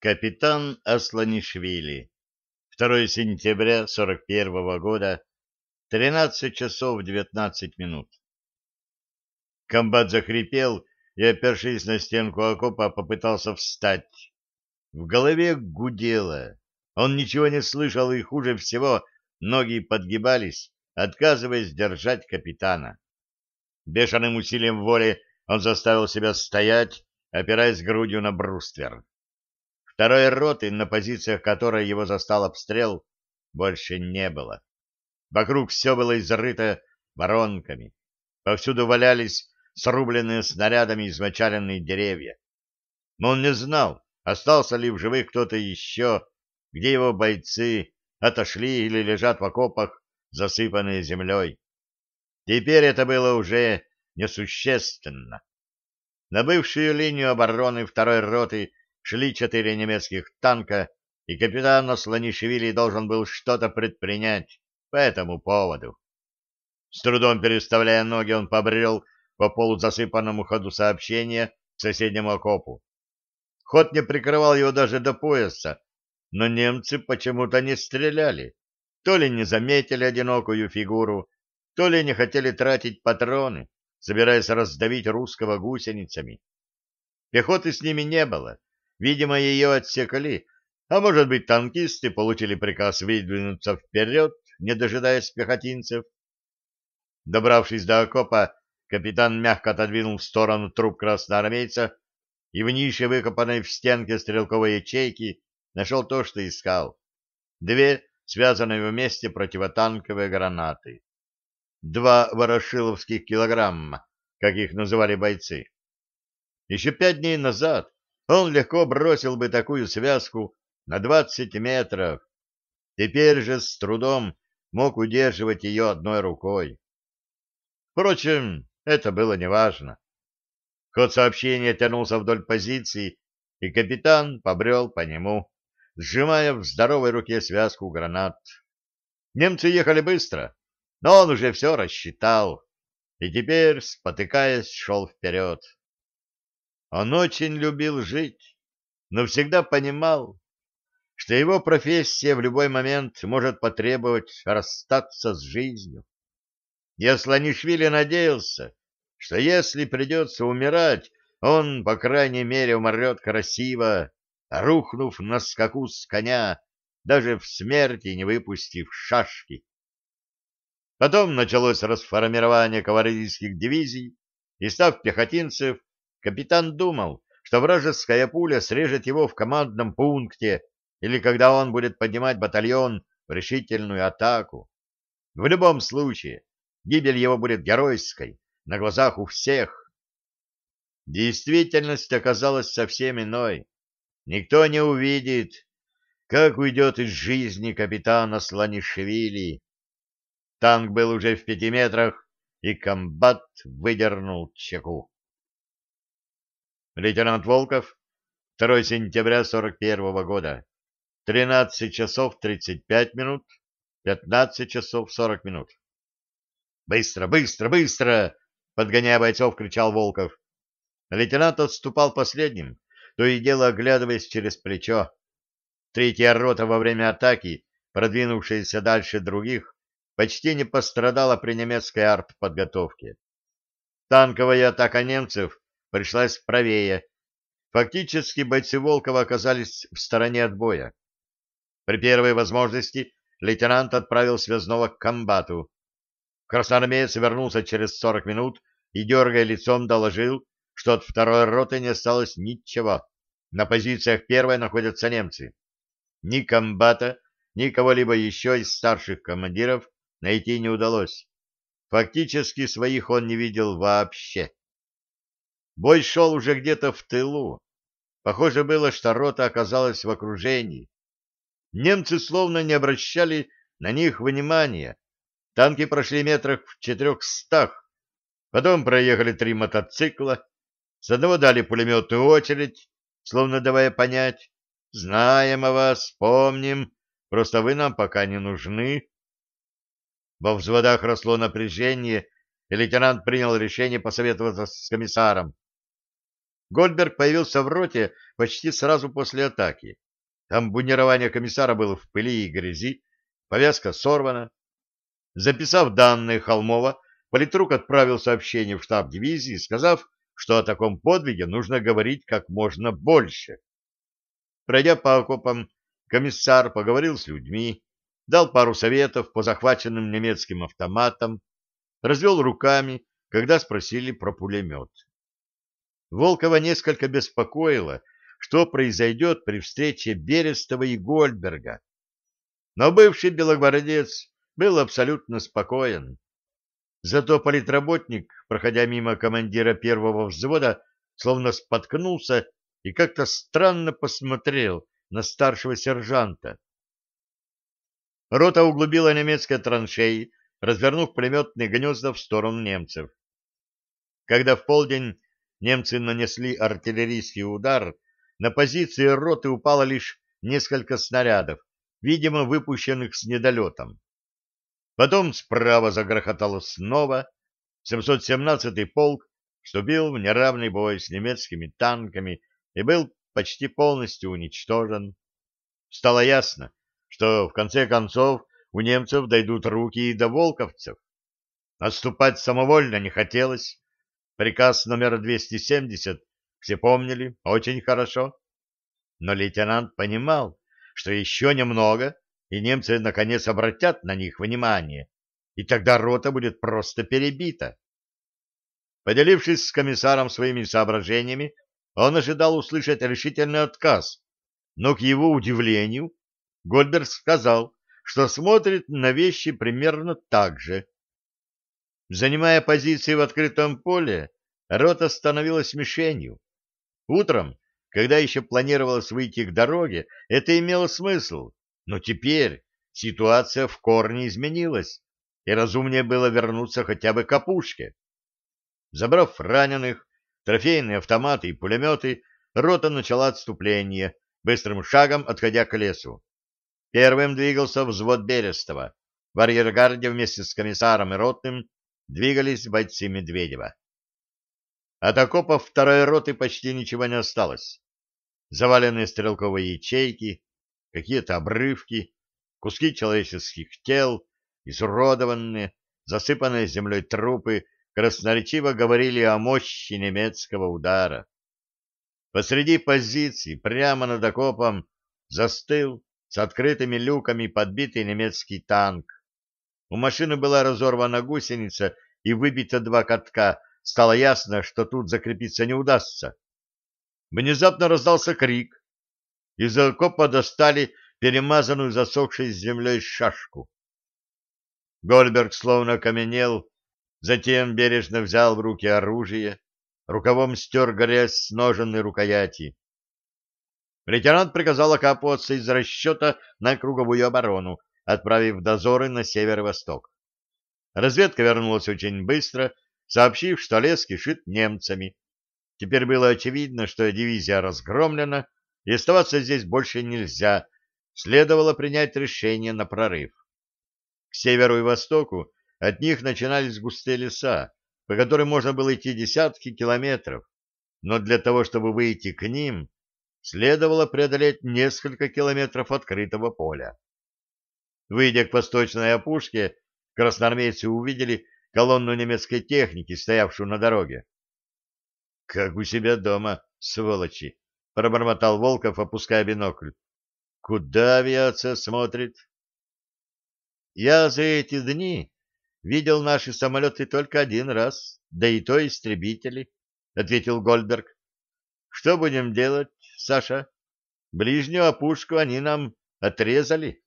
Капитан Асланишвили. 2 сентября 41 -го года. 13 часов 19 минут. Комбат захрипел и, опершись на стенку окопа, попытался встать. В голове гудело. Он ничего не слышал, и хуже всего ноги подгибались, отказываясь держать капитана. Бешеным усилием воли он заставил себя стоять, опираясь грудью на бруствер. Второй роты, на позициях которой его застал обстрел, больше не было. Вокруг все было изрыто воронками. Повсюду валялись срубленные снарядами измочаленные деревья. Но он не знал, остался ли в живых кто-то еще, где его бойцы отошли или лежат в окопах, засыпанные землей. Теперь это было уже несущественно. На бывшую линию обороны второй роты шли четыре немецких танка, и капитан Слонишвили должен был что-то предпринять по этому поводу. С трудом переставляя ноги, он побрел по полузасыпанному ходу сообщения к соседнему окопу. Ход не прикрывал его даже до пояса, но немцы почему-то не стреляли. То ли не заметили одинокую фигуру, то ли не хотели тратить патроны собираясь раздавить русского гусеницами. Пехоты с ними не было. Видимо, ее отсекали, а может быть, танкисты получили приказ выдвинуться вперед, не дожидаясь пехотинцев. Добравшись до окопа, капитан мягко отодвинул в сторону труп красноармейца и в нише, выкопанной в стенке стрелковой ячейки, нашел то, что искал. Две связанные вместе противотанковые гранаты два ворошиловских килограмма, как их называли бойцы. Еще пять дней назад он легко бросил бы такую связку на двадцать метров. Теперь же с трудом мог удерживать ее одной рукой. Впрочем, это было неважно. Ход сообщения тянулся вдоль позиции, и капитан побрел по нему, сжимая в здоровой руке связку гранат. Немцы ехали быстро, но он уже все рассчитал и теперь, спотыкаясь, шел вперед. Он очень любил жить, но всегда понимал, что его профессия в любой момент может потребовать расстаться с жизнью. И Асланишвили надеялся, что если придется умирать, он, по крайней мере, умрет красиво, рухнув на скаку с коня, даже в смерти не выпустив шашки. Потом началось расформирование кавалерийских дивизий, и, став пехотинцев, капитан думал, что вражеская пуля срежет его в командном пункте или когда он будет поднимать батальон в решительную атаку. В любом случае, гибель его будет геройской, на глазах у всех. Действительность оказалась совсем иной. Никто не увидит, как уйдет из жизни капитана Сланишвили, Танк был уже в пяти метрах, и комбат выдернул чеку. Лейтенант Волков, 2 сентября 41 -го года, 13 часов 35 минут, 15 часов 40 минут. «Быстро, быстро, быстро!» — подгоняя бойцов, кричал Волков. Лейтенант отступал последним, то и дело оглядываясь через плечо. Третья рота во время атаки, продвинувшаяся дальше других, почти не пострадала при немецкой артподготовке. Танковая атака немцев пришлась правее. Фактически бойцы Волкова оказались в стороне от боя. При первой возможности лейтенант отправил связного к комбату. Красноармеец вернулся через 40 минут и, дергая лицом, доложил, что от второй роты не осталось ничего. На позициях первой находятся немцы. Ни комбата, ни кого-либо еще из старших командиров найти не удалось. Фактически своих он не видел вообще. Бой шел уже где-то в тылу. Похоже было, что рота оказалась в окружении. Немцы словно не обращали на них внимания. Танки прошли метрах в четырехстах. Потом проехали три мотоцикла. С одного дали пулеметную очередь, словно давая понять, знаем о вас, помним, просто вы нам пока не нужны. Во взводах росло напряжение, и лейтенант принял решение посоветоваться с комиссаром. Гольдберг появился в роте почти сразу после атаки. Там бунирование комиссара было в пыли и грязи, повязка сорвана. Записав данные Холмова, политрук отправил сообщение в штаб дивизии, сказав, что о таком подвиге нужно говорить как можно больше. Пройдя по окопам, комиссар поговорил с людьми, дал пару советов по захваченным немецким автоматам, развел руками, когда спросили про пулемет. Волкова несколько беспокоило, что произойдет при встрече Берестова и Гольдберга. Но бывший белогвардец был абсолютно спокоен. Зато политработник, проходя мимо командира первого взвода, словно споткнулся и как-то странно посмотрел на старшего сержанта. Рота углубила немецкие траншеи, развернув пулеметные гнезда в сторону немцев. Когда в полдень немцы нанесли артиллерийский удар, на позиции роты упало лишь несколько снарядов, видимо, выпущенных с недолетом. Потом справа загрохотало снова. 717-й полк вступил в неравный бой с немецкими танками и был почти полностью уничтожен. Стало ясно, что в конце концов у немцев дойдут руки и до волковцев. Отступать самовольно не хотелось. Приказ номер 270 все помнили очень хорошо. Но лейтенант понимал, что еще немного, и немцы наконец обратят на них внимание, и тогда рота будет просто перебита. Поделившись с комиссаром своими соображениями, он ожидал услышать решительный отказ, но, к его удивлению, Гольберг сказал, что смотрит на вещи примерно так же. Занимая позиции в открытом поле, рота становилась мишенью. Утром, когда еще планировалось выйти к дороге, это имело смысл, но теперь ситуация в корне изменилась, и разумнее было вернуться хотя бы к опушке. Забрав раненых, трофейные автоматы и пулеметы, рота начала отступление, быстрым шагом отходя к лесу. Первым двигался взвод Берестова. В арьергарде вместе с комиссаром и ротным двигались бойцы Медведева. От окопов второй роты почти ничего не осталось. Заваленные стрелковые ячейки, какие-то обрывки, куски человеческих тел, изуродованные, засыпанные землей трупы красноречиво говорили о мощи немецкого удара. Посреди позиций, прямо над окопом, застыл с открытыми люками подбитый немецкий танк. У машины была разорвана гусеница и выбито два катка. Стало ясно, что тут закрепиться не удастся. Внезапно раздался крик. Из окопа достали перемазанную засохшей землей шашку. Гольберг словно каменел, затем бережно взял в руки оружие, рукавом стер грязь с ножен и рукояти. Лейтенант приказал окапываться из расчета на круговую оборону, отправив дозоры на северо-восток. Разведка вернулась очень быстро, сообщив, что лес кишит немцами. Теперь было очевидно, что дивизия разгромлена, и оставаться здесь больше нельзя, следовало принять решение на прорыв. К северу и востоку от них начинались густые леса, по которым можно было идти десятки километров, но для того, чтобы выйти к ним, следовало преодолеть несколько километров открытого поля. Выйдя к восточной опушке, красноармейцы увидели колонну немецкой техники, стоявшую на дороге. — Как у себя дома, сволочи! — пробормотал Волков, опуская бинокль. — Куда авиация смотрит? — Я за эти дни видел наши самолеты только один раз, да и то истребители, — ответил Гольдберг. — Что будем делать? Саша. Ближнюю опушку они нам отрезали.